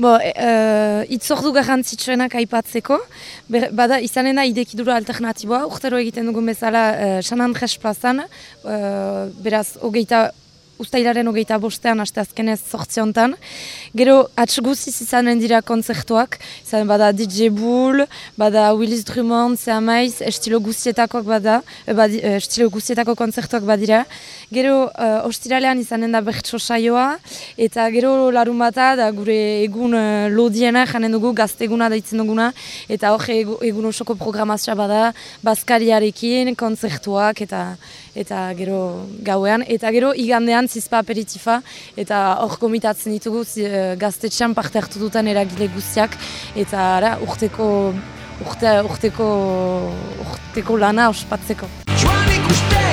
Bo, e, e, itzordu garrantzitsuenak aipatzeko, Ber, bada izanena idekidura alternatiboa, urtero egiten dugun bezala e, San Andres plazan, e, beraz, hogeita ustailaren hogeita bostean, aste azkenez sortziontan. Gero, atxguziz izanen dira konzertuak, izan bada DJ Bull, bada Willis Drummond, Zea Maiz, estilo guztietakoak bada, e, badi, e, estilo guztietako konzertuak badira. Gero, uh, ostiralean izanen da bertso saioa, eta gero larun bata, da gure egun uh, lodiena janen dugu, gazteguna daitzen duguna, eta hor egun osoko programazioa bada, bazkariarekin, konzertuak, eta eta gero gauean, eta gero igandean zizpa aperitifa, eta hor komitatzen ditugu uh, gaztetxean parte hartu duten eragile guztiak, eta ara, urteko, urte, urteko, urteko lana ospatzeko. Joan ikusten!